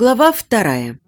Глава вторая.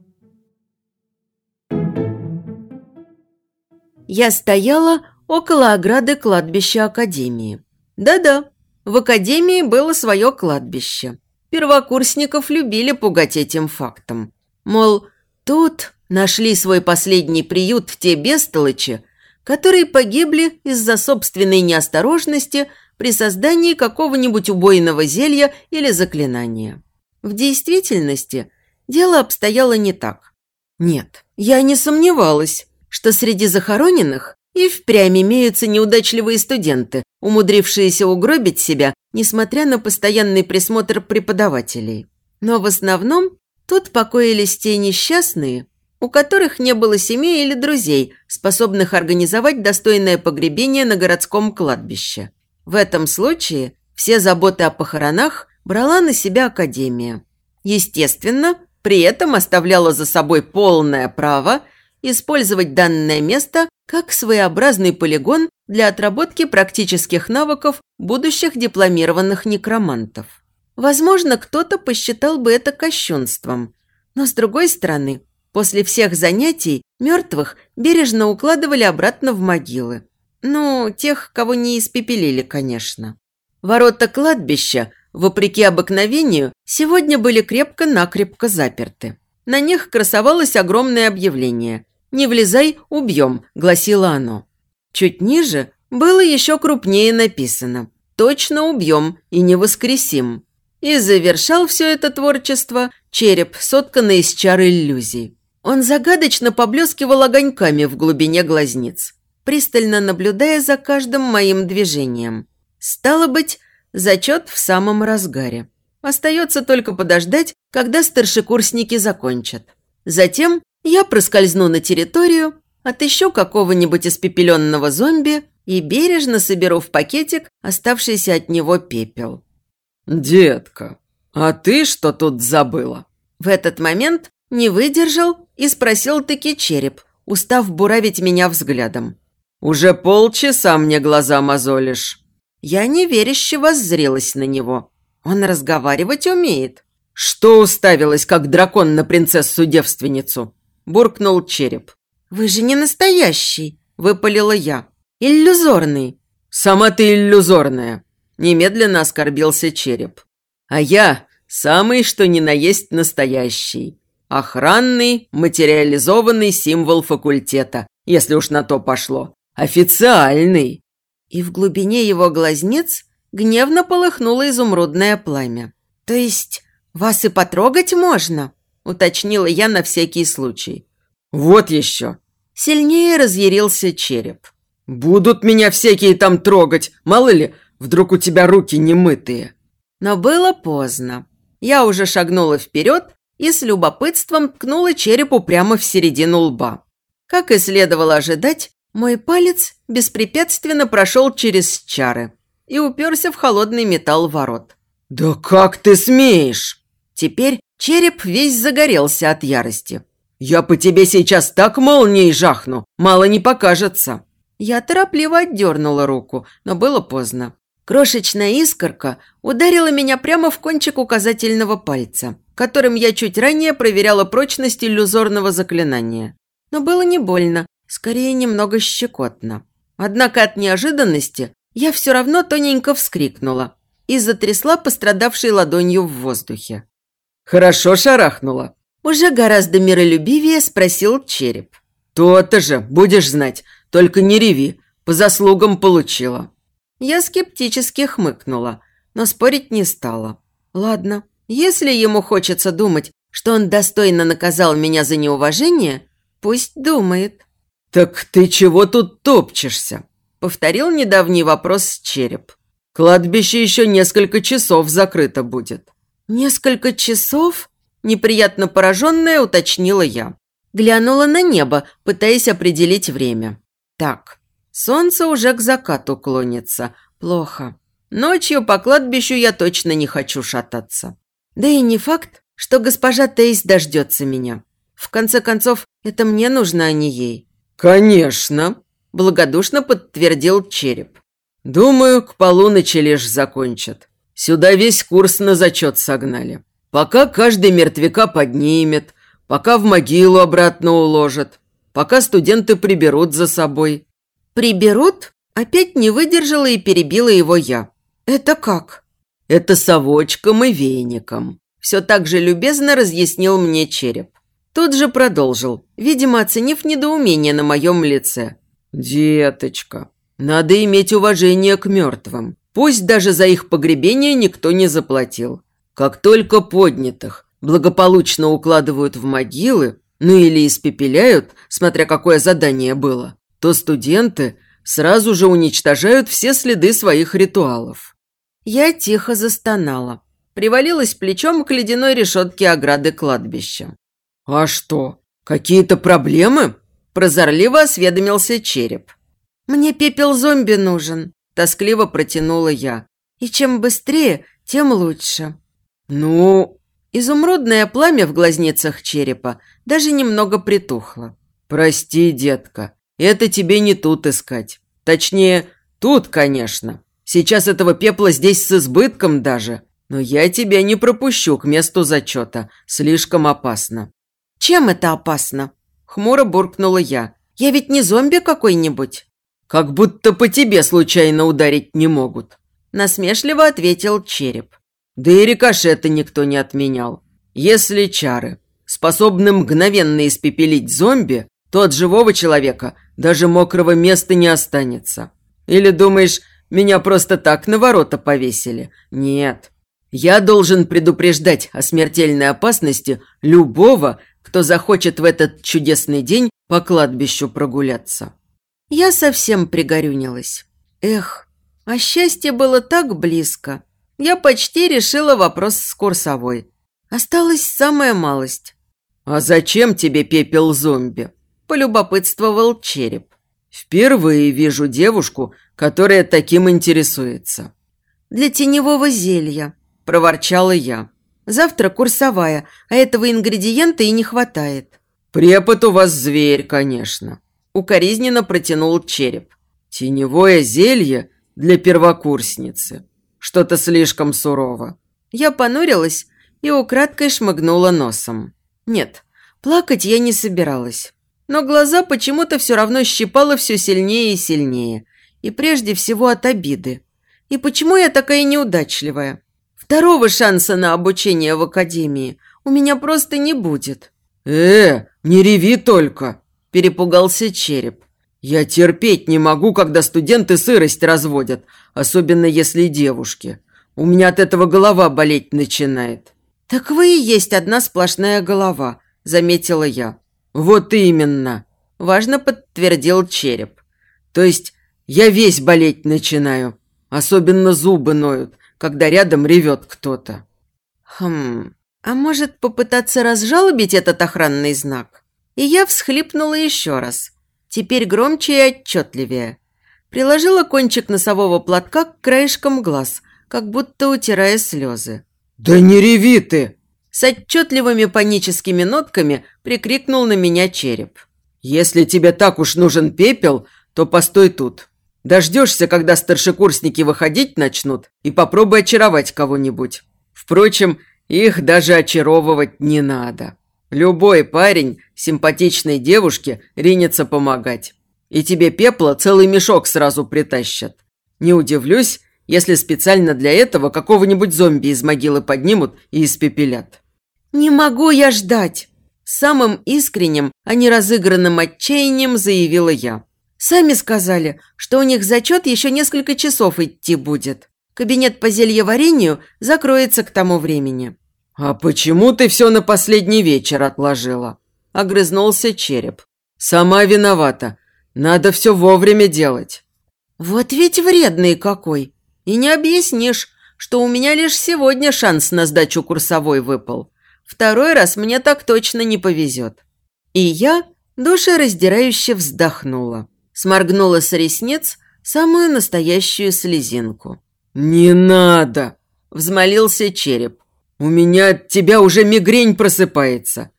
Я стояла около ограды кладбища Академии. Да-да, в Академии было свое кладбище. Первокурсников любили пугать этим фактом. Мол, тут нашли свой последний приют те бестолочи, которые погибли из-за собственной неосторожности при создании какого-нибудь убойного зелья или заклинания. В действительности дело обстояло не так. Нет, я не сомневалась, что среди захороненных и впрямь имеются неудачливые студенты, умудрившиеся угробить себя, несмотря на постоянный присмотр преподавателей. Но в основном тут покоились те несчастные, у которых не было семей или друзей, способных организовать достойное погребение на городском кладбище. В этом случае все заботы о похоронах брала на себя Академия. Естественно, при этом оставляла за собой полное право использовать данное место как своеобразный полигон для отработки практических навыков будущих дипломированных некромантов. Возможно, кто-то посчитал бы это кощунством, но с другой стороны, после всех занятий мертвых бережно укладывали обратно в могилы. Ну, тех, кого не испепелили, конечно. Ворота кладбища вопреки обыкновению, сегодня были крепко-накрепко заперты. На них красовалось огромное объявление «Не влезай, убьем», – гласило оно. Чуть ниже было еще крупнее написано «Точно убьем и не воскресим». И завершал все это творчество череп, сотканный из чар иллюзий. Он загадочно поблескивал огоньками в глубине глазниц, пристально наблюдая за каждым моим движением. Стало быть, Зачет в самом разгаре. Остается только подождать, когда старшекурсники закончат. Затем я проскользну на территорию, отыщу какого-нибудь испепеленного зомби и бережно соберу в пакетик оставшийся от него пепел. «Детка, а ты что тут забыла?» В этот момент не выдержал и спросил-таки череп, устав буравить меня взглядом. «Уже полчаса мне глаза мозолишь». Я неверяще воззрелась на него. Он разговаривать умеет. «Что уставилась, как дракон на принцессу-девственницу?» – буркнул череп. «Вы же не настоящий!» – выпалила я. «Иллюзорный!» «Сама ты иллюзорная!» – немедленно оскорбился череп. «А я самый что ни на есть настоящий. Охранный, материализованный символ факультета, если уж на то пошло. Официальный!» И в глубине его глазниц гневно полыхнуло изумрудное пламя. «То есть вас и потрогать можно?» – уточнила я на всякий случай. «Вот еще!» Сильнее разъярился череп. «Будут меня всякие там трогать, мало ли, вдруг у тебя руки немытые». Но было поздно. Я уже шагнула вперед и с любопытством ткнула черепу прямо в середину лба. Как и следовало ожидать, мой палец беспрепятственно прошел через чары и уперся в холодный металл ворот. «Да как ты смеешь?» Теперь череп весь загорелся от ярости. «Я по тебе сейчас так молнией жахну, мало не покажется». Я торопливо отдернула руку, но было поздно. Крошечная искорка ударила меня прямо в кончик указательного пальца, которым я чуть ранее проверяла прочность иллюзорного заклинания. Но было не больно, скорее немного щекотно. Однако от неожиданности я все равно тоненько вскрикнула и затрясла пострадавшей ладонью в воздухе. «Хорошо шарахнула?» Уже гораздо миролюбивее спросил череп. «То-то же, будешь знать, только не реви, по заслугам получила». Я скептически хмыкнула, но спорить не стала. Ладно, если ему хочется думать, что он достойно наказал меня за неуважение, пусть думает. «Так ты чего тут топчешься?» – повторил недавний вопрос череп. «Кладбище еще несколько часов закрыто будет». «Несколько часов?» – неприятно пораженная уточнила я. Глянула на небо, пытаясь определить время. «Так, солнце уже к закату клонится. Плохо. Ночью по кладбищу я точно не хочу шататься. Да и не факт, что госпожа Тейс дождется меня. В конце концов, это мне нужно, а не ей. «Конечно», – благодушно подтвердил череп. «Думаю, к полуночи лишь закончат. Сюда весь курс на зачет согнали. Пока каждый мертвяка поднимет, пока в могилу обратно уложат, пока студенты приберут за собой». «Приберут?» Опять не выдержала и перебила его я. «Это как?» «Это совочком и веником», – все так же любезно разъяснил мне череп. Тут же продолжил, видимо, оценив недоумение на моем лице. «Деточка, надо иметь уважение к мертвым. Пусть даже за их погребение никто не заплатил. Как только поднятых благополучно укладывают в могилы, ну или испепеляют, смотря какое задание было, то студенты сразу же уничтожают все следы своих ритуалов. Я тихо застонала. Привалилась плечом к ледяной решетке ограды кладбища. «А что, какие-то проблемы?» – прозорливо осведомился череп. «Мне пепел зомби нужен», – тоскливо протянула я. «И чем быстрее, тем лучше». «Ну...» Изумрудное пламя в глазницах черепа даже немного притухло. «Прости, детка, это тебе не тут искать. Точнее, тут, конечно. Сейчас этого пепла здесь с избытком даже. Но я тебя не пропущу к месту зачета. Слишком опасно». «Чем это опасно?» – хмуро буркнула я. «Я ведь не зомби какой-нибудь». «Как будто по тебе случайно ударить не могут», – насмешливо ответил череп. «Да и рикошета никто не отменял. Если чары способны мгновенно испепелить зомби, то от живого человека даже мокрого места не останется. Или думаешь, меня просто так на ворота повесили? Нет. Я должен предупреждать о смертельной опасности любого, кто захочет в этот чудесный день по кладбищу прогуляться. Я совсем пригорюнилась. Эх, а счастье было так близко. Я почти решила вопрос с курсовой. Осталась самая малость. «А зачем тебе пепел зомби?» – полюбопытствовал череп. «Впервые вижу девушку, которая таким интересуется». «Для теневого зелья», – проворчала я. «Завтра курсовая, а этого ингредиента и не хватает». «Препод у вас зверь, конечно», – укоризненно протянул череп. «Теневое зелье для первокурсницы. Что-то слишком сурово». Я понурилась и украдкой шмыгнула носом. Нет, плакать я не собиралась. Но глаза почему-то все равно щипало все сильнее и сильнее. И прежде всего от обиды. И почему я такая неудачливая? Второго шанса на обучение в академии у меня просто не будет. «Э, не реви только!» – перепугался череп. «Я терпеть не могу, когда студенты сырость разводят, особенно если девушки. У меня от этого голова болеть начинает». «Так вы и есть одна сплошная голова», – заметила я. «Вот именно», – важно подтвердил череп. «То есть я весь болеть начинаю. Особенно зубы ноют, когда рядом ревет кто-то». «Хм, а может попытаться разжалобить этот охранный знак?» И я всхлипнула еще раз. Теперь громче и отчетливее. Приложила кончик носового платка к краешкам глаз, как будто утирая слезы. «Да не реви ты!» С отчетливыми паническими нотками прикрикнул на меня череп. «Если тебе так уж нужен пепел, то постой тут. Дождешься, когда старшекурсники выходить начнут, и попробуй очаровать кого-нибудь. Впрочем, их даже очаровывать не надо. Любой парень симпатичной девушке ринется помогать. И тебе пепла целый мешок сразу притащат. Не удивлюсь, если специально для этого какого-нибудь зомби из могилы поднимут и испепелят. «Не могу я ждать!» Самым искренним, а не разыгранным отчаянием заявила я. «Сами сказали, что у них зачет еще несколько часов идти будет. Кабинет по зельеварению закроется к тому времени». «А почему ты все на последний вечер отложила?» – огрызнулся череп. «Сама виновата. Надо все вовремя делать». «Вот ведь вредный какой!» И не объяснишь, что у меня лишь сегодня шанс на сдачу курсовой выпал. Второй раз мне так точно не повезет. И я душераздирающе вздохнула. Сморгнула с ресниц самую настоящую слезинку. «Не надо!» – взмолился череп. «У меня от тебя уже мигрень просыпается.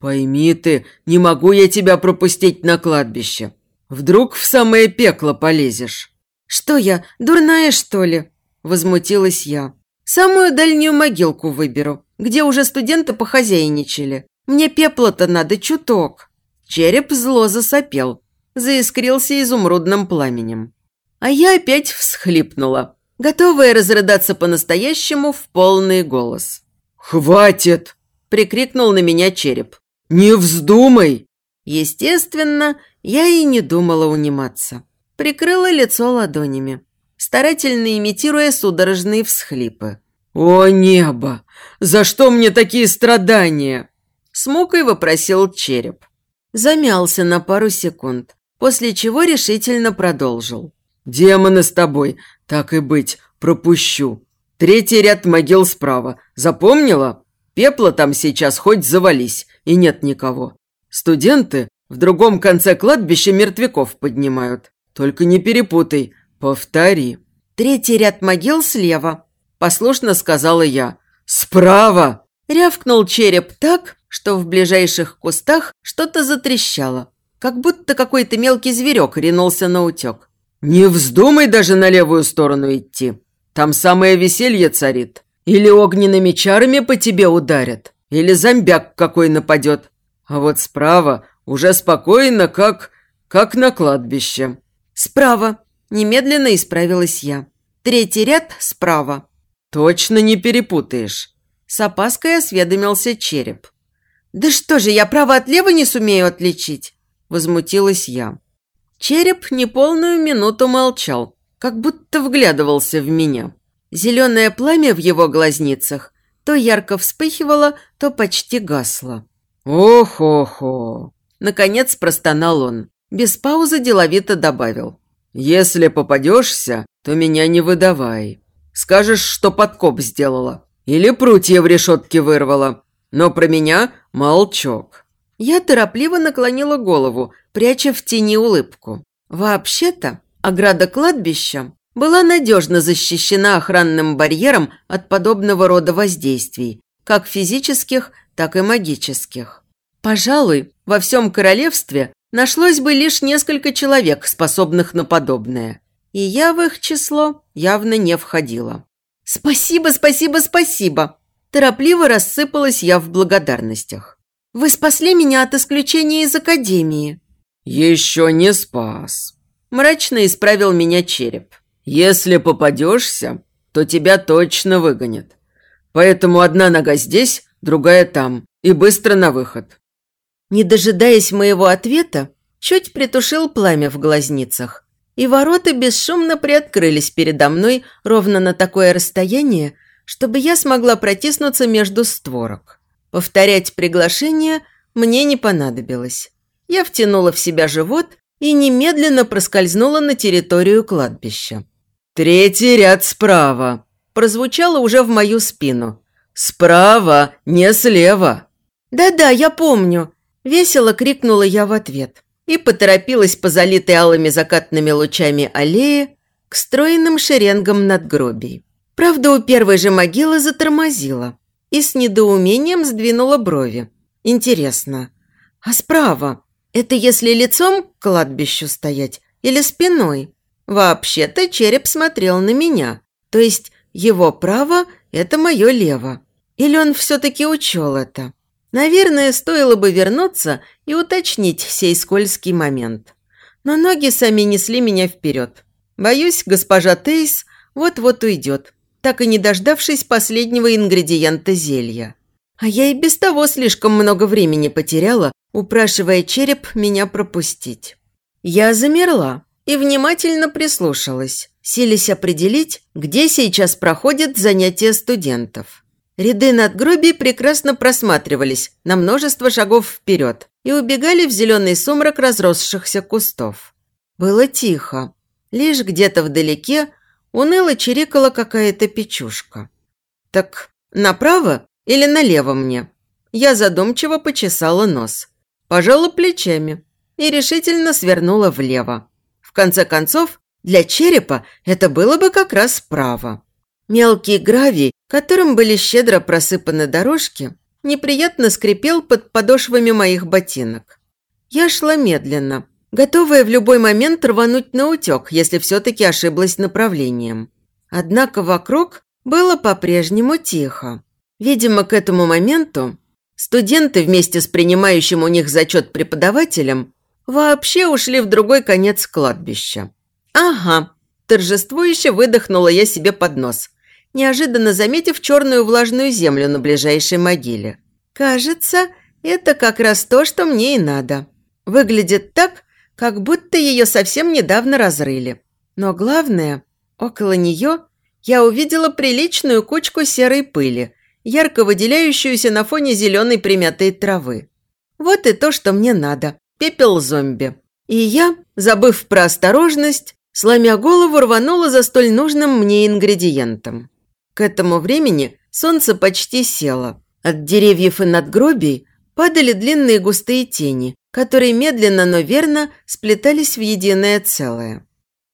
Пойми ты, не могу я тебя пропустить на кладбище. Вдруг в самое пекло полезешь». «Что я, дурная, что ли?» – возмутилась я. «Самую дальнюю могилку выберу. где уже студенты похозяйничали. Мне пепла-то надо чуток». Череп зло засопел, заискрился изумрудным пламенем. А я опять всхлипнула, готовая разрыдаться по-настоящему в полный голос. «Хватит!» – прикрикнул на меня череп. «Не вздумай!» Естественно, я и не думала униматься. Прикрыла лицо ладонями, старательно имитируя судорожные всхлипы. «О небо! За что мне такие страдания?» С мукой вопросил череп. Замялся на пару секунд, после чего решительно продолжил. «Демоны с тобой, так и быть, пропущу. Третий ряд могил справа. Запомнила? Пепла там сейчас хоть завались, и нет никого. Студенты в другом конце кладбища мертвяков поднимают. Только не перепутай, повтори». «Третий ряд могил слева», – послушно сказала я. «Справа!» – рявкнул череп так, что в ближайших кустах что-то затрещало, как будто какой-то мелкий зверек ринулся на утек. «Не вздумай даже на левую сторону идти. Там самое веселье царит. Или огненными чарами по тебе ударят, или зомбяк какой нападет. А вот справа уже спокойно, как... как на кладбище». «Справа», – немедленно исправилась я. «Третий ряд справа». «Точно не перепутаешь». С опаской осведомился череп. «Да что же, я право от лева не сумею отличить?» – возмутилась я. Череп неполную минуту молчал, как будто вглядывался в меня. Зеленое пламя в его глазницах то ярко вспыхивало, то почти гасло. «Ох-охо!» Наконец простонал он. Без паузы деловито добавил. «Если попадешься, то меня не выдавай. Скажешь, что подкоп сделала. Или прутья в решетке вырвала. Но про меня молчок». Я торопливо наклонила голову, пряча в тени улыбку. Вообще-то, ограда кладбища была надежно защищена охранным барьером от подобного рода воздействий, как физических, так и магических. Пожалуй, во всем королевстве нашлось бы лишь несколько человек, способных на подобное. И я в их число явно не входила. «Спасибо, спасибо, спасибо!» Торопливо рассыпалась я в благодарностях. Вы спасли меня от исключения из академии». «Еще не спас», – мрачно исправил меня череп. «Если попадешься, то тебя точно выгонят. Поэтому одна нога здесь, другая там, и быстро на выход». Не дожидаясь моего ответа, чуть притушил пламя в глазницах, и ворота бесшумно приоткрылись передо мной ровно на такое расстояние, чтобы я смогла протиснуться между створок. Повторять приглашение мне не понадобилось. Я втянула в себя живот и немедленно проскользнула на территорию кладбища. «Третий ряд справа», – прозвучало уже в мою спину. «Справа, не слева». «Да-да, я помню», – весело крикнула я в ответ и поторопилась по залитой алыми закатными лучами аллее к стройным шеренгам надгробий. Правда, у первой же могилы затормозила и с недоумением сдвинула брови. Интересно, а справа – это если лицом к кладбищу стоять или спиной? Вообще-то череп смотрел на меня, то есть его право – это мое лево. Или он все-таки учел это? Наверное, стоило бы вернуться и уточнить сей скользкий момент. Но ноги сами несли меня вперед. Боюсь, госпожа Тейс вот-вот уйдет, так и не дождавшись последнего ингредиента зелья. А я и без того слишком много времени потеряла, упрашивая череп меня пропустить. Я замерла и внимательно прислушалась, силясь определить, где сейчас проходят занятия студентов. Ряды надгробий прекрасно просматривались на множество шагов вперед и убегали в зеленый сумрак разросшихся кустов. Было тихо. Лишь где-то вдалеке уныло чирикала какая-то печушка. «Так направо или налево мне?» Я задумчиво почесала нос, пожала плечами и решительно свернула влево. В конце концов, для черепа это было бы как раз справа. Мелкий гравий, которым были щедро просыпаны дорожки, неприятно скрипел под подошвами моих ботинок. Я шла медленно, готовая в любой момент рвануть на утек, если все-таки ошиблась направлением. Однако вокруг было по-прежнему тихо. Видимо, к этому моменту студенты вместе с принимающим у них зачет преподавателем вообще ушли в другой конец кладбища. «Ага», – торжествующе выдохнула я себе под нос, неожиданно заметив черную влажную землю на ближайшей могиле. «Кажется, это как раз то, что мне и надо. Выглядит так, как будто ее совсем недавно разрыли. Но главное, около нее я увидела приличную кучку серой пыли, ярко выделяющуюся на фоне зеленой примятой травы. Вот и то, что мне надо. Пепел зомби. И я, забыв про осторожность, сломя голову, рванула за столь нужным мне ингредиентом. К этому времени солнце почти село. От деревьев и надгробий падали длинные густые тени, которые медленно, но верно сплетались в единое целое.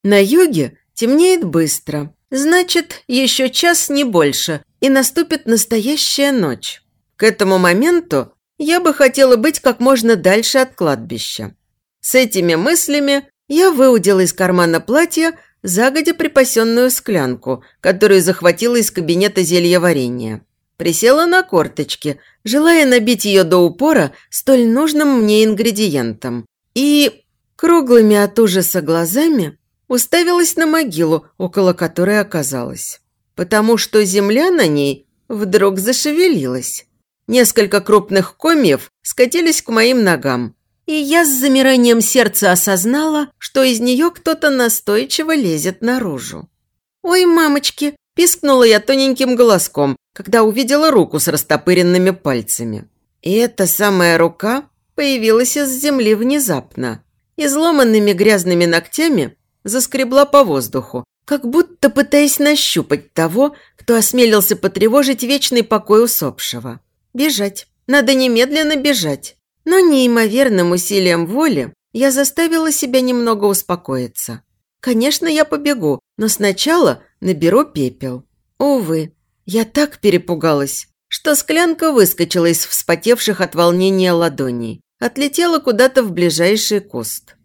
На юге темнеет быстро, значит, еще час не больше, и наступит настоящая ночь. К этому моменту я бы хотела быть как можно дальше от кладбища. С этими мыслями я выудила из кармана платья загодя припасенную склянку, которую захватила из кабинета зелья варенья. Присела на корточки, желая набить ее до упора столь нужным мне ингредиентом. И круглыми от ужаса глазами уставилась на могилу, около которой оказалась. Потому что земля на ней вдруг зашевелилась. Несколько крупных комьев скатились к моим ногам, и я с замиранием сердца осознала, что из нее кто-то настойчиво лезет наружу. «Ой, мамочки!» – пискнула я тоненьким голоском, когда увидела руку с растопыренными пальцами. И эта самая рука появилась из земли внезапно. Изломанными грязными ногтями заскребла по воздуху, как будто пытаясь нащупать того, кто осмелился потревожить вечный покой усопшего. Бежать. Надо немедленно бежать. Но неимоверным усилием воли я заставила себя немного успокоиться. Конечно, я побегу, но сначала наберу пепел. Увы, я так перепугалась, что склянка выскочила из вспотевших от волнения ладоней, отлетела куда-то в ближайший куст.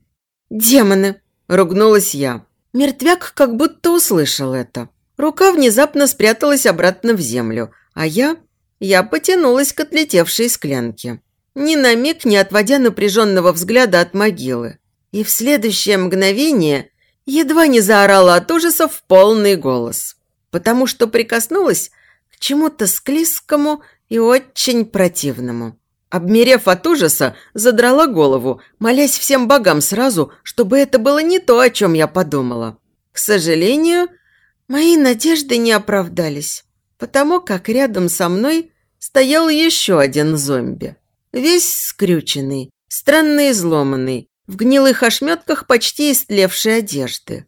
«Демоны!» – ругнулась я. Мертвяк как будто услышал это. Рука внезапно спряталась обратно в землю, а я... Я потянулась к отлетевшей склянке, ни на миг не отводя напряженного взгляда от могилы. И в следующее мгновение едва не заорала от ужаса в полный голос потому что прикоснулась к чему-то склизкому и очень противному. Обмерев от ужаса, задрала голову, молясь всем богам сразу, чтобы это было не то, о чем я подумала. К сожалению, мои надежды не оправдались, потому как рядом со мной стоял еще один зомби. Весь скрюченный, странно изломанный, в гнилых ошметках почти истлевшей одежды.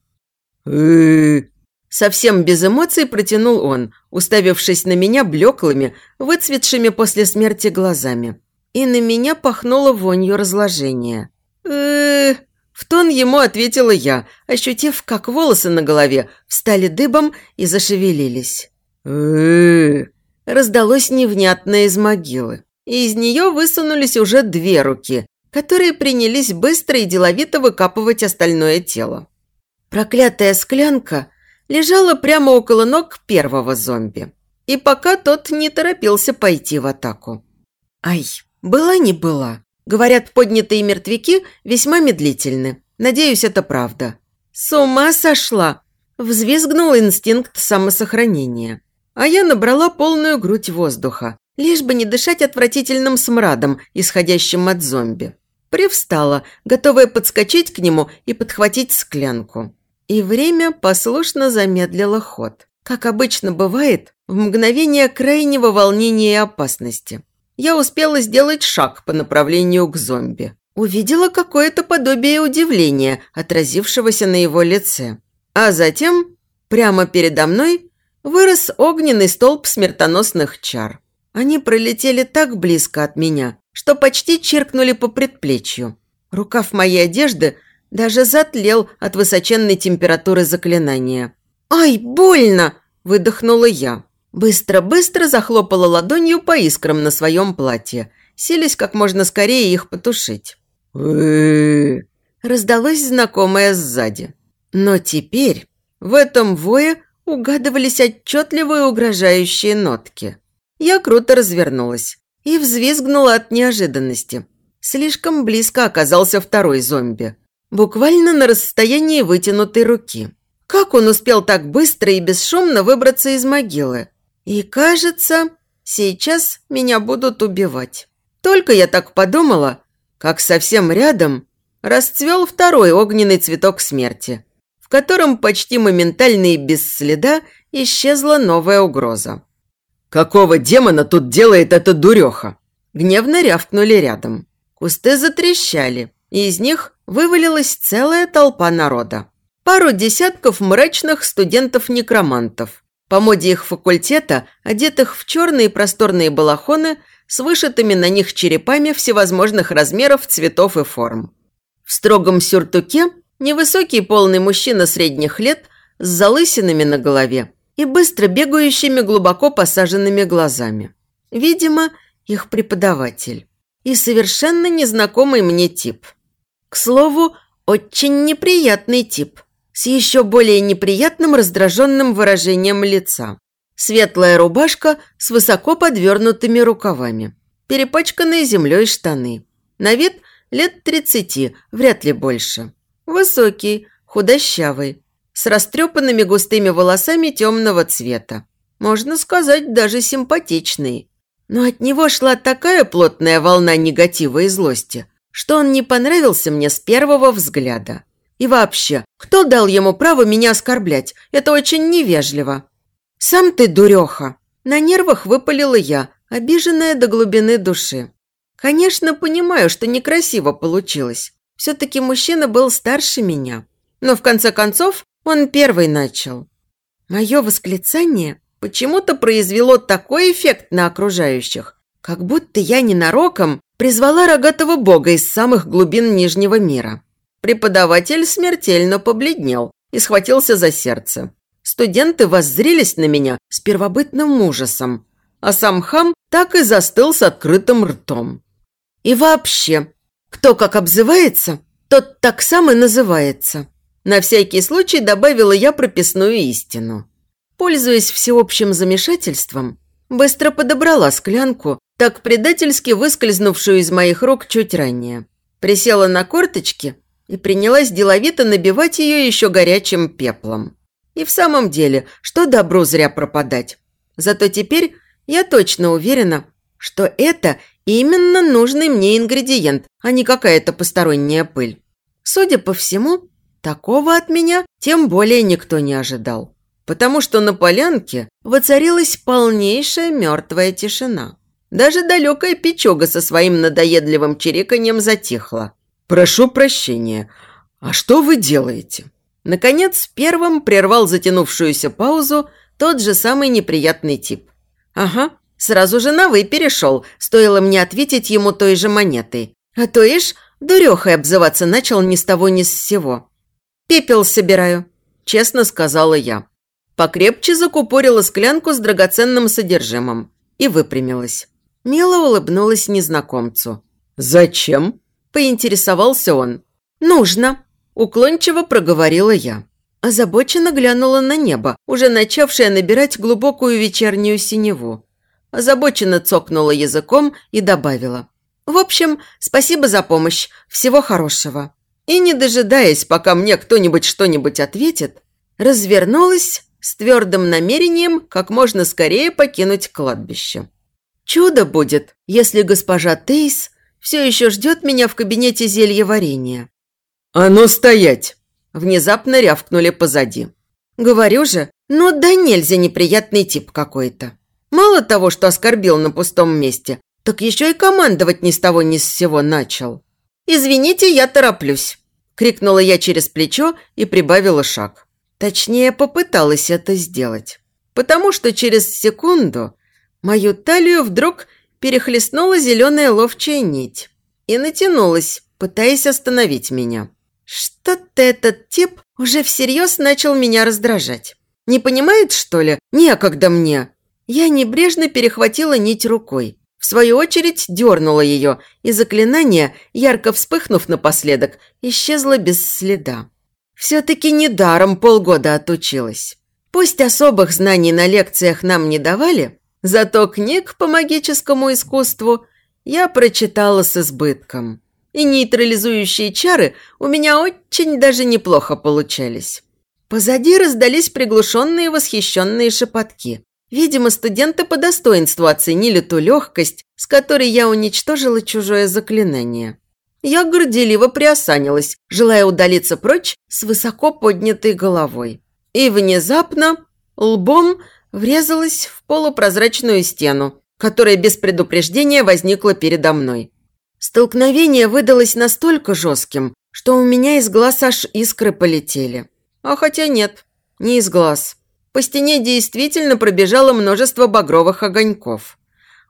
Совсем без эмоций протянул он, уставившись на меня блеклыми, выцветшими после смерти глазами. И на меня пахнуло вонью разложения. э В тон ему ответила я, ощутив, как волосы на голове встали дыбом и зашевелились. э Раздалось невнятно из могилы. И из нее высунулись уже две руки, которые принялись быстро и деловито выкапывать остальное тело. Проклятая склянка – лежала прямо около ног первого зомби. И пока тот не торопился пойти в атаку. Ай, была не была. Говорят, поднятые мертвяки весьма медлительны. Надеюсь, это правда. С ума сошла! Взвизгнул инстинкт самосохранения. А я набрала полную грудь воздуха, лишь бы не дышать отвратительным смрадом, исходящим от зомби. Привстала, готовая подскочить к нему и подхватить склянку. И время послушно замедлило ход. Как обычно бывает, в мгновение крайнего волнения и опасности. Я успела сделать шаг по направлению к зомби. Увидела какое-то подобие удивления, отразившегося на его лице. А затем, прямо передо мной, вырос огненный столб смертоносных чар. Они пролетели так близко от меня, что почти чиркнули по предплечью. Рукав моей одежды – даже затлел от высоченной температуры заклинания. «Ай, больно!» – выдохнула я. Быстро-быстро захлопала ладонью по искрам на своем платье, силясь как можно скорее их потушить. Раздалось знакомое сзади. Но теперь в этом вое угадывались отчетливые угрожающие нотки. я круто развернулась и взвизгнула от неожиданности. Слишком близко оказался второй зомби. Буквально на расстоянии вытянутой руки. Как он успел так быстро и бесшумно выбраться из могилы? И кажется, сейчас меня будут убивать. Только я так подумала, как совсем рядом расцвел второй огненный цветок смерти, в котором почти моментально и без следа исчезла новая угроза. «Какого демона тут делает эта дуреха?» Гневно рявкнули рядом. Кусты затрещали, и из них вывалилась целая толпа народа. Пару десятков мрачных студентов-некромантов. По моде их факультета, одетых в черные просторные балахоны с вышитыми на них черепами всевозможных размеров, цветов и форм. В строгом сюртуке невысокий полный мужчина средних лет с залысинами на голове и быстро бегающими глубоко посаженными глазами. Видимо, их преподаватель. И совершенно незнакомый мне тип. К слову, очень неприятный тип, с еще более неприятным раздраженным выражением лица. Светлая рубашка с высоко подвернутыми рукавами. Перепачканные землей штаны. На вид лет тридцати, вряд ли больше. Высокий, худощавый, с растрепанными густыми волосами темного цвета. Можно сказать, даже симпатичный. Но от него шла такая плотная волна негатива и злости, что он не понравился мне с первого взгляда. И вообще, кто дал ему право меня оскорблять? Это очень невежливо. «Сам ты дуреха!» На нервах выпалила я, обиженная до глубины души. Конечно, понимаю, что некрасиво получилось. Все-таки мужчина был старше меня. Но в конце концов он первый начал. Мое восклицание почему-то произвело такой эффект на окружающих, как будто я ненароком призвала рогатого бога из самых глубин Нижнего мира. Преподаватель смертельно побледнел и схватился за сердце. Студенты воззрелись на меня с первобытным ужасом, а сам хам так и застыл с открытым ртом. И вообще, кто как обзывается, тот так сам и называется. На всякий случай добавила я прописную истину. Пользуясь всеобщим замешательством, быстро подобрала склянку, так предательски выскользнувшую из моих рук чуть ранее. Присела на корточки и принялась деловито набивать ее еще горячим пеплом. И в самом деле, что добру зря пропадать. Зато теперь я точно уверена, что это именно нужный мне ингредиент, а не какая-то посторонняя пыль. Судя по всему, Такого от меня тем более никто не ожидал, потому что на полянке воцарилась полнейшая мертвая тишина. Даже далекая печога со своим надоедливым чириканьем затихла. «Прошу прощения, а что вы делаете?» Наконец, первым прервал затянувшуюся паузу тот же самый неприятный тип. «Ага, сразу же на «вы» перешел, стоило мне ответить ему той же монетой. А то, ишь, дурехой обзываться начал ни с того ни с сего. «Пепел собираю», – честно сказала я. Покрепче закупорила склянку с драгоценным содержимым и выпрямилась. Мило улыбнулась незнакомцу. «Зачем?» – поинтересовался он. «Нужно», – уклончиво проговорила я. Озабоченно глянула на небо, уже начавшее набирать глубокую вечернюю синеву. Озабоченно цокнула языком и добавила. «В общем, спасибо за помощь. Всего хорошего». И, не дожидаясь, пока мне кто-нибудь что-нибудь ответит, развернулась с твердым намерением как можно скорее покинуть кладбище. Чудо будет, если госпожа Тейс все еще ждет меня в кабинете зелья варенья. «А ну стоять!» Внезапно рявкнули позади. Говорю же, ну да нельзя неприятный тип какой-то. Мало того, что оскорбил на пустом месте, так еще и командовать ни с того ни с сего начал. «Извините, я тороплюсь», – крикнула я через плечо и прибавила шаг. Точнее, попыталась это сделать. Потому что через секунду мою талию вдруг перехлестнула зеленая ловчая нить и натянулась, пытаясь остановить меня. Что-то этот тип уже всерьез начал меня раздражать. Не понимает, что ли? Некогда мне. Я небрежно перехватила нить рукой в свою очередь дернула ее, и заклинание, ярко вспыхнув напоследок, исчезло без следа. Все-таки недаром полгода отучилась. Пусть особых знаний на лекциях нам не давали, Зато книг по магическому искусству я прочитала с избытком. И нейтрализующие чары у меня очень даже неплохо получались. Позади раздались приглушенные восхищенные шепотки. Видимо, студенты по достоинству оценили ту легкость, с которой я уничтожила чужое заклинание. Я горделиво приосанилась, желая удалиться прочь с высоко поднятой головой. И внезапно лбом врезалась в полупрозрачную стену, которая без предупреждения возникла передо мной. Столкновение выдалось настолько жестким, что у меня из глаз аж искры полетели. А хотя нет, не из глаз. По стене действительно пробежало множество багровых огоньков.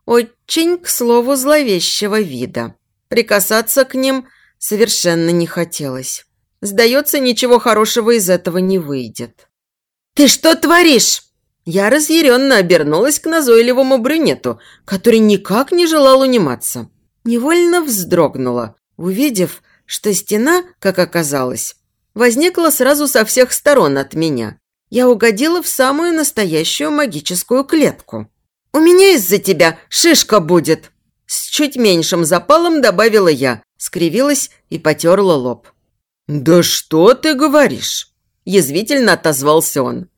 Очень, к слову, зловещего вида. Прикасаться к ним совершенно не хотелось. Сдается, ничего хорошего из этого не выйдет. «Ты что творишь?» Я разъяренно обернулась к назойливому брюнету, который никак не желал униматься. Невольно вздрогнула, увидев, что стена, как оказалось, возникла сразу со всех сторон от меня. Я угодила в самую настоящую магическую клетку. «У меня из-за тебя шишка будет!» С чуть меньшим запалом добавила я, скривилась и потерла лоб. «Да что ты говоришь?» – язвительно отозвался он.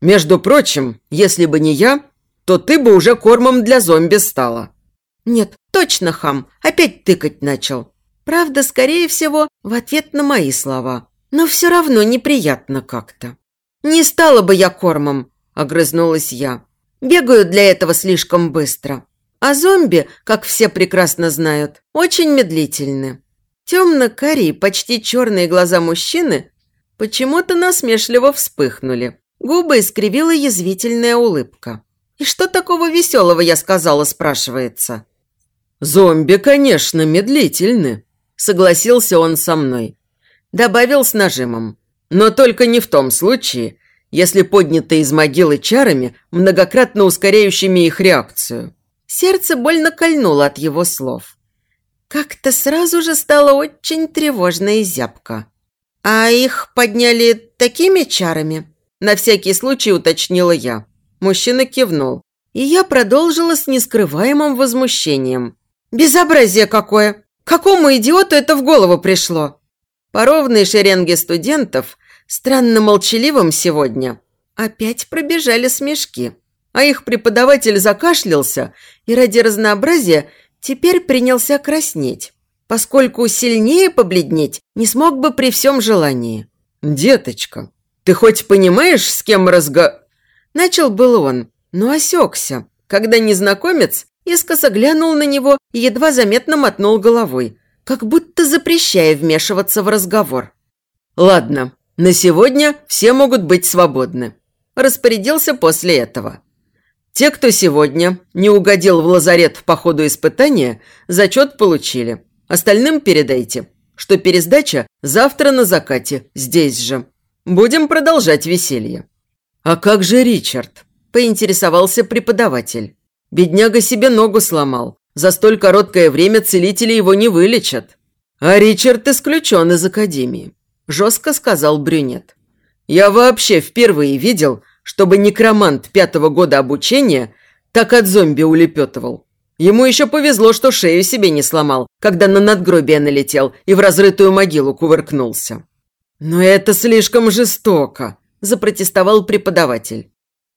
«Между прочим, если бы не я, то ты бы уже кормом для зомби стала». «Нет, точно хам, опять тыкать начал. Правда, скорее всего, в ответ на мои слова. Но все равно неприятно как-то. «Не стала бы я кормом», – огрызнулась я. «Бегаю для этого слишком быстро. А зомби, как все прекрасно знают, очень медлительны». Темно-карие, почти черные глаза мужчины почему-то насмешливо вспыхнули. Губы искривила язвительная улыбка. «И что такого веселого я сказала?» – спрашивается. «Зомби, конечно, медлительны», – согласился он со мной. Добавил с нажимом. Но только не в том случае, если поднятые из могилы чарами, многократно ускоряющими их реакцию. Сердце больно кольнуло от его слов. Как-то сразу же стало очень тревожно и зябко. «А их подняли такими чарами?» На всякий случай уточнила я. Мужчина кивнул. И я продолжила с нескрываемым возмущением. «Безобразие какое! Какому идиоту это в голову пришло?» По ровной шеренге студентов, странно молчаливым сегодня, опять пробежали смешки. А их преподаватель закашлялся и ради разнообразия теперь принялся краснеть, поскольку сильнее побледнеть не смог бы при всем желании. «Деточка, ты хоть понимаешь, с кем разго...» Начал был он, но осекся, когда незнакомец искоса глянул на него и едва заметно мотнул головой, как будто запрещая вмешиваться в разговор. «Ладно, на сегодня все могут быть свободны», – распорядился после этого. Те, кто сегодня не угодил в лазарет по ходу испытания, зачет получили. Остальным передайте, что пересдача завтра на закате, здесь же. Будем продолжать веселье. «А как же Ричард?» – поинтересовался преподаватель. Бедняга себе ногу сломал. За столь короткое время целители его не вылечат. А Ричард исключен из академии», – жестко сказал брюнет. «Я вообще впервые видел, чтобы некромант пятого года обучения так от зомби улепетывал. Ему еще повезло, что шею себе не сломал, когда на надгробие налетел и в разрытую могилу кувыркнулся». «Но это слишком жестоко», – запротестовал преподаватель.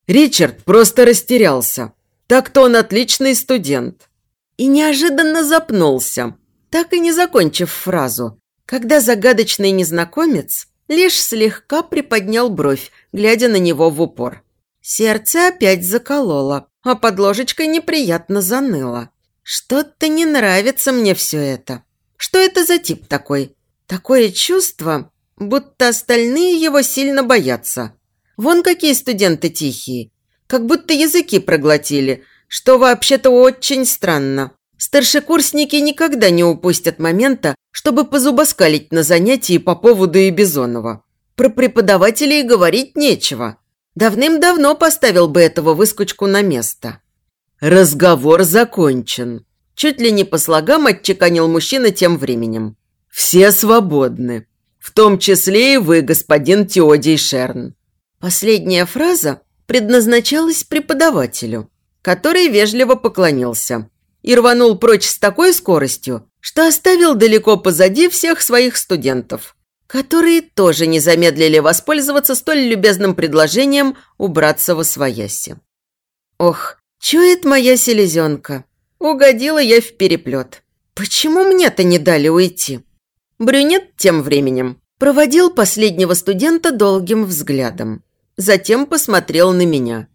Ричард просто растерялся. Так-то он отличный студент и неожиданно запнулся, так и не закончив фразу, когда загадочный незнакомец лишь слегка приподнял бровь, глядя на него в упор. Сердце опять закололо, а под ложечкой неприятно заныло. Что-то не нравится мне все это. Что это за тип такой? Такое чувство, будто остальные его сильно боятся. Вон какие студенты тихие, как будто языки проглотили – что вообще-то очень странно. Старшекурсники никогда не упустят момента, чтобы позубоскалить на занятии по поводу и Бизонова. Про преподавателей говорить нечего. Давным-давно поставил бы этого выскочку на место. Разговор закончен. Чуть ли не по слогам отчеканил мужчина тем временем. Все свободны. В том числе и вы, господин Теодий Шерн. Последняя фраза предназначалась преподавателю – который вежливо поклонился и рванул прочь с такой скоростью, что оставил далеко позади всех своих студентов, которые тоже не замедлили воспользоваться столь любезным предложением убраться во свояси. Ох, чует моя селезенка. Угодила я в переплет. Почему мне-то не дали уйти? Брюнет тем временем проводил последнего студента долгим взглядом. Затем посмотрел на меня.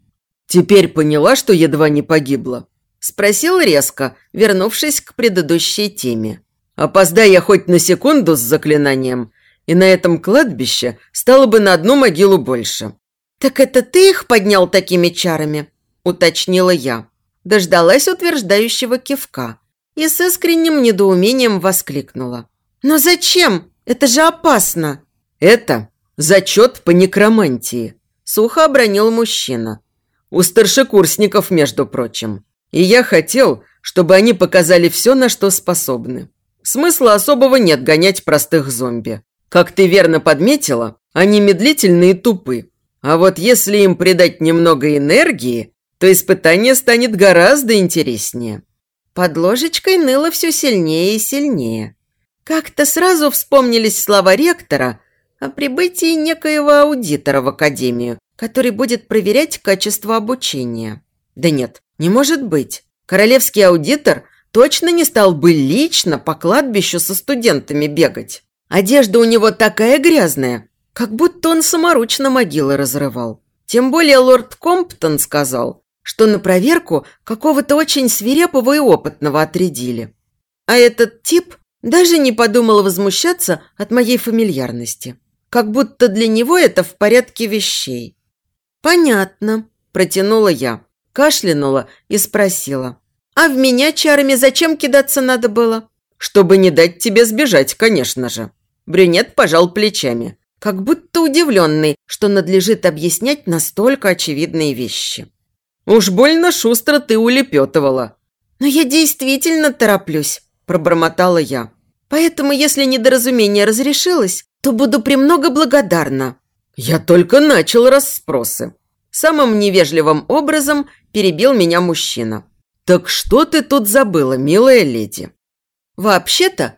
«Теперь поняла, что едва не погибла?» Спросил резко, вернувшись к предыдущей теме. «Опоздай я хоть на секунду с заклинанием, и на этом кладбище стало бы на одну могилу больше». «Так это ты их поднял такими чарами?» – уточнила я. Дождалась утверждающего кивка и с искренним недоумением воскликнула. «Но зачем? Это же опасно!» «Это зачет по некромантии», – сухо обронил мужчина. «У старшекурсников, между прочим. И я хотел, чтобы они показали все, на что способны. Смысла особого нет гонять простых зомби. Как ты верно подметила, они медлительны и тупы. А вот если им придать немного энергии, то испытание станет гораздо интереснее. Под ложечкой ныло все сильнее и сильнее. Как-то сразу вспомнились слова ректора о прибытии некоего аудитора в академию, который будет проверять качество обучения. Да нет, не может быть. Королевский аудитор точно не стал бы лично по кладбищу со студентами бегать. Одежда у него такая грязная, как будто он саморучно могилы разрывал. Тем более лорд Комптон сказал, что на проверку какого-то очень свирепого и опытного отрядили. А этот тип даже не подумал возмущаться от моей фамильярности. Как будто для него это в порядке вещей. «Понятно», – протянула я кашлянула и спросила. «А в меня чарами зачем кидаться надо было?» «Чтобы не дать тебе сбежать, конечно же». Брюнет пожал плечами, как будто удивленный, что надлежит объяснять настолько очевидные вещи. «Уж больно шустро ты улепетывала». «Но я действительно тороплюсь», – пробормотала я. «Поэтому, если недоразумение разрешилось, то буду премного благодарна». «Я только начал расспросы», Самым невежливым образом перебил меня мужчина. «Так что ты тут забыла, милая леди?» «Вообще-то,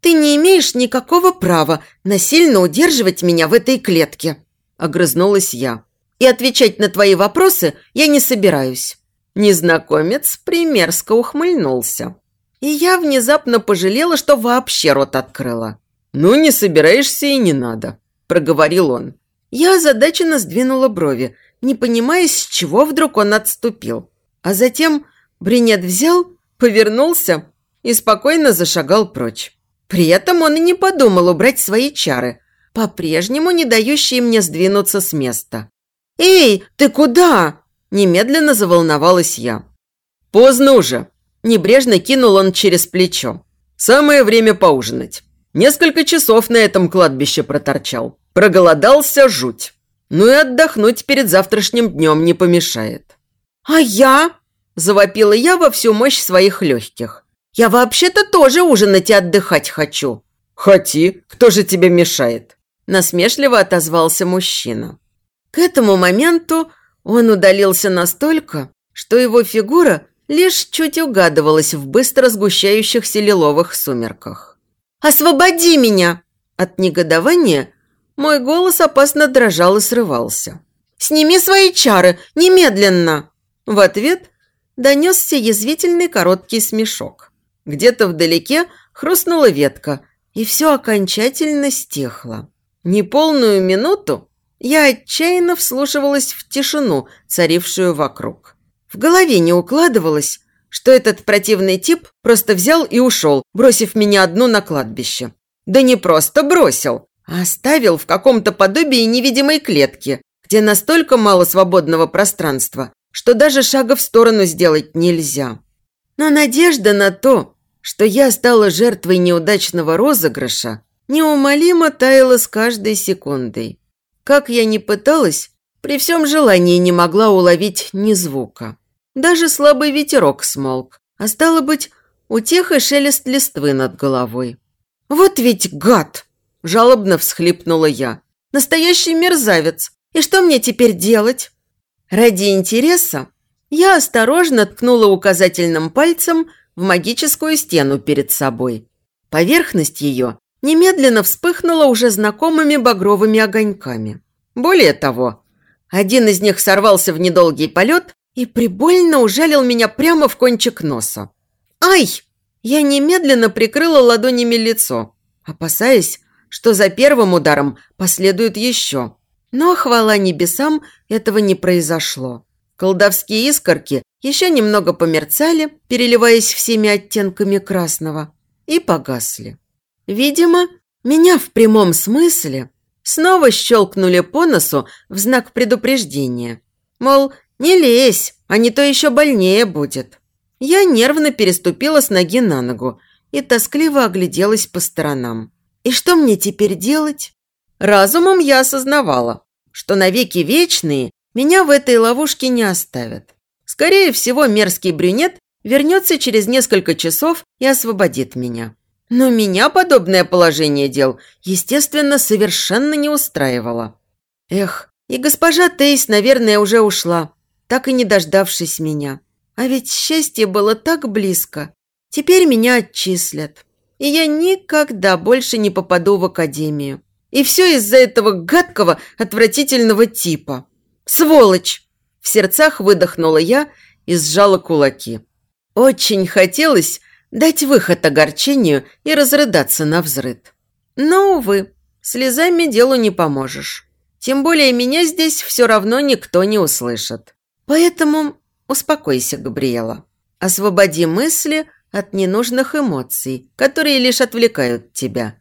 ты не имеешь никакого права насильно удерживать меня в этой клетке», – огрызнулась я. «И отвечать на твои вопросы я не собираюсь». Незнакомец примерзко ухмыльнулся. И я внезапно пожалела, что вообще рот открыла. «Ну, не собираешься и не надо», – проговорил он. Я озадаченно сдвинула брови, не понимая, с чего вдруг он отступил. А затем брюнет взял, повернулся и спокойно зашагал прочь. При этом он и не подумал убрать свои чары, по-прежнему не дающие мне сдвинуться с места. «Эй, ты куда?» – немедленно заволновалась я. «Поздно уже», – небрежно кинул он через плечо. «Самое время поужинать. Несколько часов на этом кладбище проторчал. Проголодался жуть». Ну и отдохнуть перед завтрашним днем не помешает. «А я?» – завопила я во всю мощь своих легких. «Я вообще-то тоже ужинать и отдыхать хочу». «Хоти, кто же тебе мешает?» – насмешливо отозвался мужчина. К этому моменту он удалился настолько, что его фигура лишь чуть угадывалась в быстро сгущающихся лиловых сумерках. «Освободи меня!» От негодования мой голос опасно дрожал и срывался. «Сними свои чары! Немедленно!» В ответ донесся язвительный короткий смешок. Где-то вдалеке хрустнула ветка, и все окончательно стихло. Неполную минуту я отчаянно вслушивалась в тишину, царившую вокруг. В голове не укладывалось, что этот противный тип просто взял и ушел, бросив меня одну на кладбище. Да не просто бросил, оставил в каком-то подобии невидимой клетки, где настолько мало свободного пространства, что даже шага в сторону сделать нельзя. Но надежда на то, что я стала жертвой неудачного розыгрыша, неумолимо таяла с каждой секундой. Как я ни пыталась, при всем желании не могла уловить ни звука. Даже слабый ветерок смолк, а стало быть, утех и шелест листвы над головой. «Вот ведь гад!» Жалобно всхлипнула я. «Настоящий мерзавец! И что мне теперь делать?» Ради интереса Я осторожно ткнула указательным пальцем в магическую стену перед собой. Поверхность ее немедленно вспыхнула уже знакомыми багровыми огоньками. Более того, один из них сорвался в недолгий полет и прибольно ужалил меня прямо в кончик носа. «Ай!» Я немедленно прикрыла ладонями лицо, опасаясь, что за первым ударом последует еще. Но, хвала небесам, этого не произошло. Колдовские искорки еще немного померцали, переливаясь всеми оттенками красного, и погасли. Видимо, меня в прямом смысле снова щелкнули по носу в знак предупреждения. Мол, не лезь, а не то еще больнее будет. Я нервно переступила с ноги на ногу и тоскливо огляделась по сторонам. И что мне теперь делать? Разумом я осознавала, что навеки вечные меня в этой ловушке не оставят. Скорее всего, мерзкий брюнет вернется через несколько часов и освободит меня. Но меня подобное положение дел, естественно, совершенно не устраивало. Эх, и госпожа Тейс, наверное, уже ушла, так и не дождавшись меня. А ведь счастье было так близко. Теперь меня отчислят. И я никогда больше не попаду в академию. И все из-за этого гадкого, отвратительного типа. Сволочь! В сердцах выдохнула я и сжала кулаки. Очень хотелось дать выход огорчению и разрыдаться на взрыд. Но, увы, слезами делу не поможешь. Тем более меня здесь все равно никто не услышит. Поэтому успокойся, Габриэла. Освободи мысли от ненужных эмоций, которые лишь отвлекают тебя.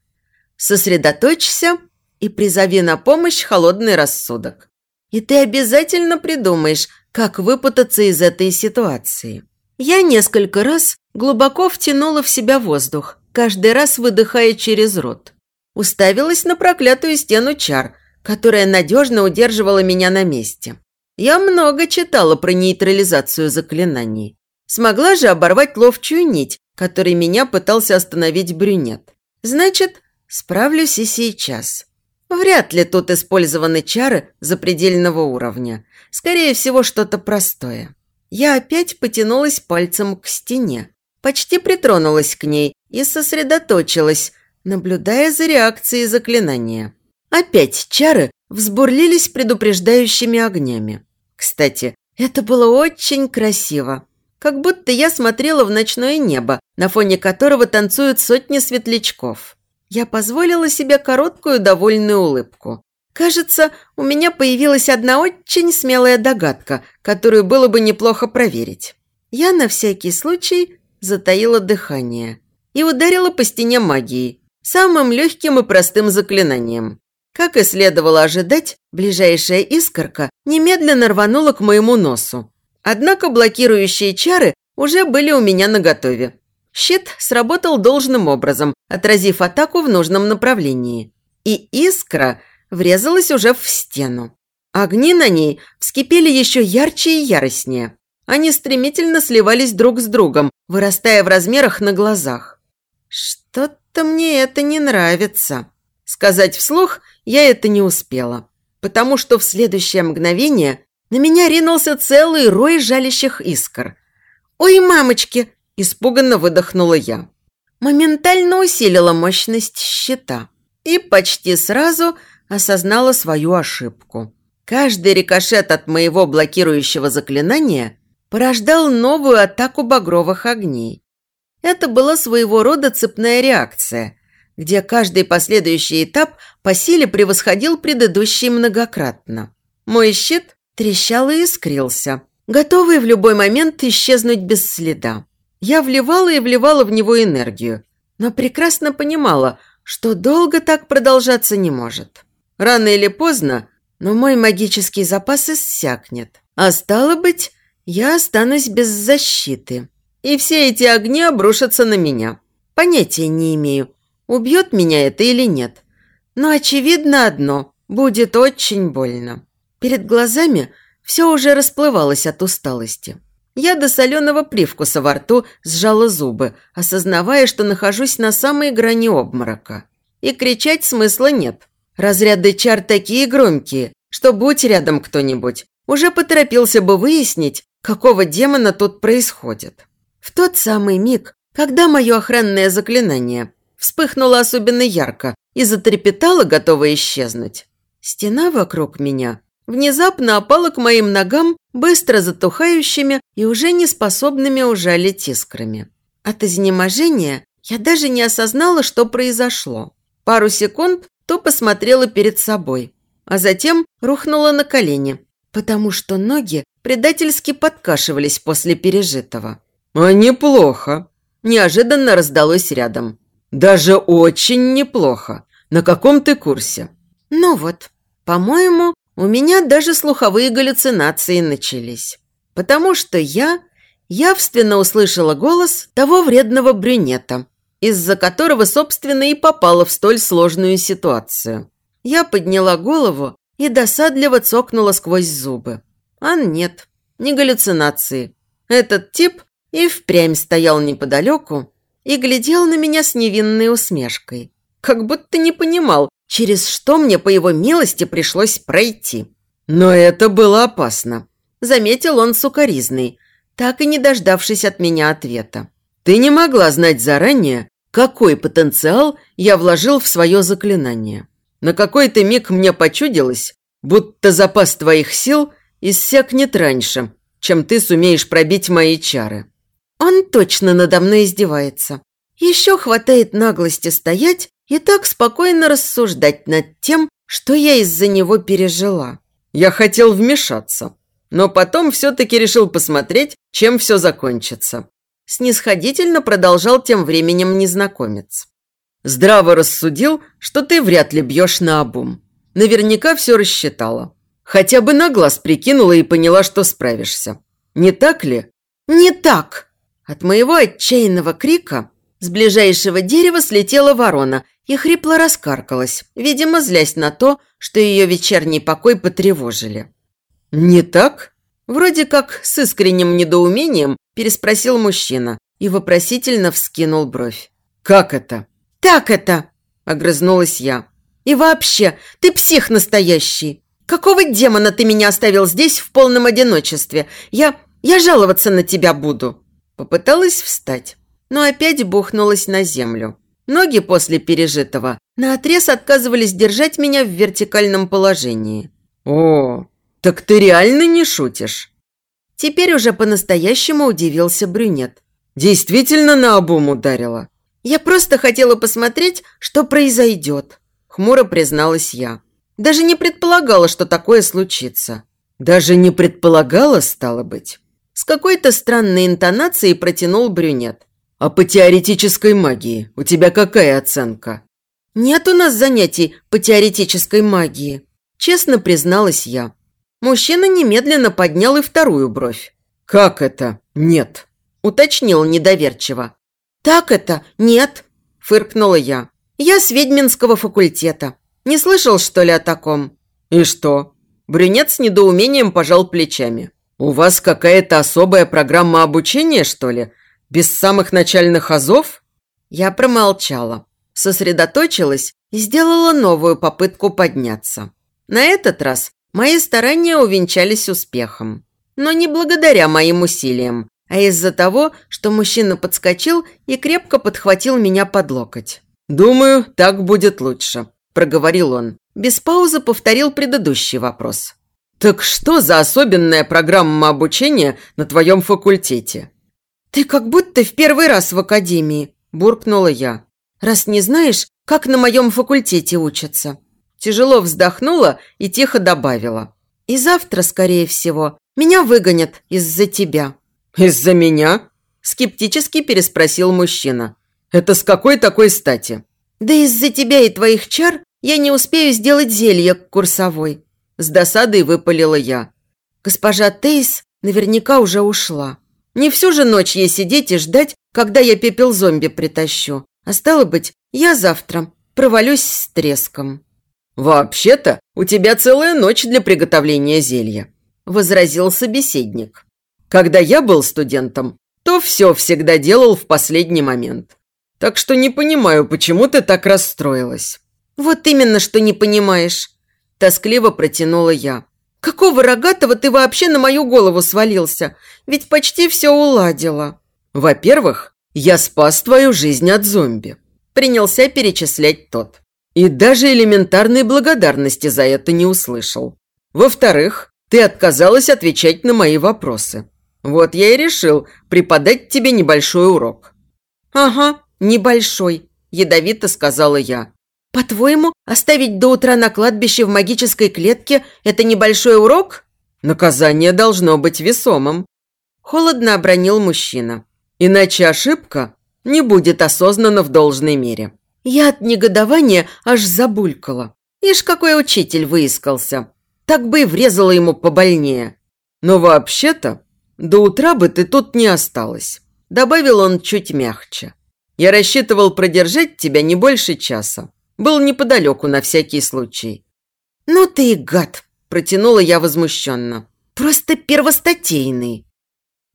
Сосредоточься и призови на помощь холодный рассудок. И ты обязательно придумаешь, как выпутаться из этой ситуации. Я несколько раз глубоко втянула в себя воздух, каждый раз выдыхая через рот. Уставилась на проклятую стену чар, которая надежно удерживала меня на месте. Я много читала про нейтрализацию заклинаний. Смогла же оборвать ловчую нить, которой меня пытался остановить брюнет. Значит, справлюсь и сейчас. Вряд ли тут использованы чары запредельного уровня. Скорее всего, что-то простое. Я опять потянулась пальцем к стене. Почти притронулась к ней и сосредоточилась, наблюдая за реакцией заклинания. Опять чары взбурлились предупреждающими огнями. Кстати, это было очень красиво. Как будто я смотрела в ночное небо, на фоне которого танцуют сотни светлячков. Я позволила себе короткую довольную улыбку. Кажется, у меня появилась одна очень смелая догадка, которую было бы неплохо проверить. Я на всякий случай затаила дыхание и ударила по стене магией, самым легким и простым заклинанием. Как и следовало ожидать, ближайшая искорка немедленно рванула к моему носу. Однако блокирующие чары уже были у меня наготове. Щит сработал должным образом, отразив атаку в нужном направлении. И искра врезалась уже в стену. Огни на ней вскипели еще ярче и яростнее. Они стремительно сливались друг с другом, вырастая в размерах на глазах. «Что-то мне это не нравится». Сказать вслух я это не успела, потому что в следующее мгновение на меня ринулся целый рой жалящих искр. «Ой, мамочки!» Испуганно выдохнула я. Моментально усилила мощность щита и почти сразу осознала свою ошибку. Каждый рикошет от моего блокирующего заклинания порождал новую атаку багровых огней. Это была своего рода цепная реакция, где каждый последующий этап по силе превосходил предыдущий многократно. Мой щит трещал и искрился, готовый в любой момент исчезнуть без следа. Я вливала и вливала в него энергию, но прекрасно понимала, что долго так продолжаться не может. Рано или поздно, но мой магический запас иссякнет. А стало быть, я останусь без защиты. И все эти огни обрушатся на меня. Понятия не имею, убьет меня это или нет. Но очевидно одно – будет очень больно. Перед глазами все уже расплывалось от усталости. Я до соленого привкуса во рту сжала зубы, осознавая, что нахожусь на самой грани обморока. И кричать смысла нет. Разряды чар такие громкие, что будь рядом кто-нибудь, уже поторопился бы выяснить, какого демона тут происходит. В тот самый миг, когда мое охранное заклинание вспыхнуло особенно ярко и затрепетало, готово исчезнуть, стена вокруг меня внезапно опала к моим ногам быстро затухающими и уже не способными ужалить искрами. От изнеможения я даже не осознала, что произошло. Пару секунд то посмотрела перед собой, а затем рухнула на колени, потому что ноги предательски подкашивались после пережитого. «А неплохо!» – неожиданно раздалось рядом. «Даже очень неплохо. На каком ты курсе?» «Ну вот, по-моему, у меня даже слуховые галлюцинации начались. Потому что я явственно услышала голос того вредного брюнета, из-за которого, собственно, и попала в столь сложную ситуацию. Я подняла голову и досадливо цокнула сквозь зубы. А нет, не галлюцинации. Этот тип и впрямь стоял неподалеку и глядел на меня с невинной усмешкой. Как будто не понимал, через что мне, по его милости, пришлось пройти. Но это было опасно. Заметил он сукоризный, так и не дождавшись от меня ответа. Ты не могла знать заранее, какой потенциал я вложил в свое заклинание. На какой-то миг мне почудилось, будто запас твоих сил иссякнет раньше, чем ты сумеешь пробить мои чары. Он точно надо мной издевается. Еще хватает наглости стоять и так спокойно рассуждать над тем, что я из-за него пережила. Я хотел вмешаться, но потом все-таки решил посмотреть, чем все закончится. Снисходительно продолжал тем временем незнакомец. Здраво рассудил, что ты вряд ли бьешь на обум. Наверняка все рассчитала. Хотя бы на глаз прикинула и поняла, что справишься. Не так ли? Не так. От моего отчаянного крика с ближайшего дерева слетела ворона и хрипло раскаркалась, видимо, злясь на то, что ее вечерний покой потревожили. «Не так?» Вроде как с искренним недоумением переспросил мужчина и вопросительно вскинул бровь. «Как это?» «Так это!» – огрызнулась я. «И вообще, ты псих настоящий! Какого демона ты меня оставил здесь в полном одиночестве? Я... я жаловаться на тебя буду!» Попыталась встать, но опять бухнулась на землю. Ноги после пережитого наотрез отказывались держать меня в вертикальном положении. «О, так ты реально не шутишь?» Теперь уже по-настоящему удивился брюнет. «Действительно на обум ударила?» «Я просто хотела посмотреть, что произойдет», – хмуро призналась я. «Даже не предполагала, что такое случится». «Даже не предполагала, стало быть?» С какой-то странной интонацией протянул брюнет. «А по теоретической магии у тебя какая оценка?» «Нет у нас занятий по теоретической магии», – честно призналась я. Мужчина немедленно поднял и вторую бровь. «Как это? Нет», – уточнил недоверчиво. «Так это? Нет», – фыркнула я. «Я с ведьминского факультета. Не слышал, что ли, о таком?» «И что?» Брюнет с недоумением пожал плечами. «У вас какая-то особая программа обучения, что ли? Без самых начальных азов?» Я промолчала, сосредоточилась и сделала новую попытку подняться. На этот раз мои старания увенчались успехом. Но не благодаря моим усилиям, а из-за того, что мужчина подскочил и крепко подхватил меня под локоть. «Думаю, так будет лучше», – проговорил он. Без паузы повторил предыдущий вопрос. «Так что за особенная программа обучения на твоем факультете?» «Ты как будто в первый раз в академии», – буркнула я. «Раз не знаешь, как на моем факультете учатся». Тяжело вздохнула и тихо добавила. «И завтра, скорее всего, меня выгонят из-за тебя». «Из-за меня?» – скептически переспросил мужчина. «Это с какой такой стати?» «Да из-за тебя и твоих чар я не успею сделать зелье курсовой. С досадой выпалила я. Госпожа Тейс наверняка уже ушла. Не всю же ночь ей сидеть и ждать, когда я пепел зомби притащу. А стало быть, я завтра провалюсь с треском. «Вообще-то у тебя целая ночь для приготовления зелья», – возразил собеседник. «Когда я был студентом, то все всегда делал в последний момент. Так что не понимаю, почему ты так расстроилась». «Вот именно, что не понимаешь. Тоскливо протянула я. Какого рогатого ты вообще на мою голову свалился? Ведь почти все уладила». «Во-первых, я спас твою жизнь от зомби», – принялся перечислять тот. «И даже элементарной благодарности за это не услышал. Во-вторых, ты отказалась отвечать на мои вопросы. Вот я и решил преподать тебе небольшой урок». «Ага, небольшой», – ядовито сказала я. «По-твоему, оставить до утра на кладбище в магической клетке – это небольшой урок?» «Наказание должно быть весомым», – холодно обронил мужчина. «Иначе ошибка не будет осознана в должной мере». Я от негодования аж забулькала. Ишь, какой учитель выискался. Так бы и врезала ему побольнее. Но вообще-то до утра бы ты тут не осталась. Добавил он чуть мягче. Я рассчитывал продержать тебя не больше часа. Был неподалеку на всякий случай». «Ну ты и гад!» – протянула я возмущенно. «Просто первостатейный».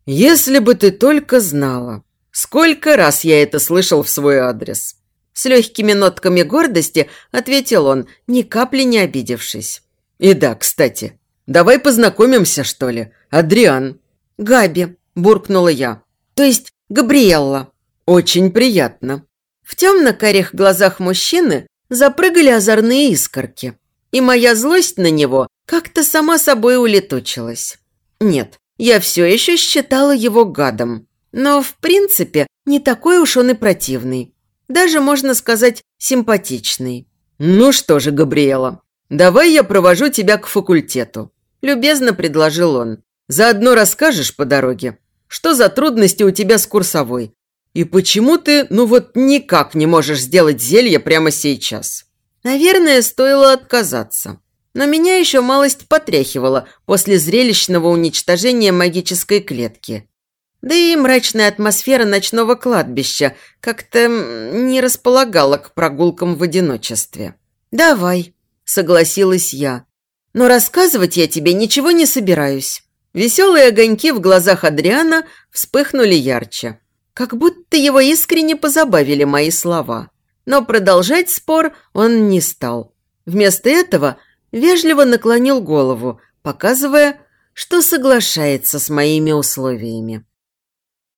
«Если бы ты только знала, сколько раз я это слышал в свой адрес!» С легкими нотками гордости ответил он, ни капли не обидевшись. «И да, кстати, давай познакомимся, что ли, Адриан». «Габи», – буркнула я. «То есть Габриэлла». «Очень приятно». В темно-карих глазах мужчины запрыгали озорные искорки, и моя злость на него как-то сама собой улетучилась. Нет, я все еще считала его гадом, но, в принципе, не такой уж он и противный. Даже, можно сказать, симпатичный. «Ну что же, Габриэла, давай я провожу тебя к факультету», – любезно предложил он. «Заодно расскажешь по дороге, что за трудности у тебя с курсовой, и почему ты, ну вот, никак не можешь сделать зелье прямо сейчас? Наверное, стоило отказаться. Но меня еще малость потряхивала после зрелищного уничтожения магической клетки. Да и мрачная атмосфера ночного кладбища как-то не располагала к прогулкам в одиночестве. «Давай», – согласилась я. «Но рассказывать я тебе ничего не собираюсь». Веселые огоньки в глазах Адриана вспыхнули ярче как будто его искренне позабавили мои слова. Но продолжать спор он не стал. Вместо этого вежливо наклонил голову, показывая, что соглашается с моими условиями.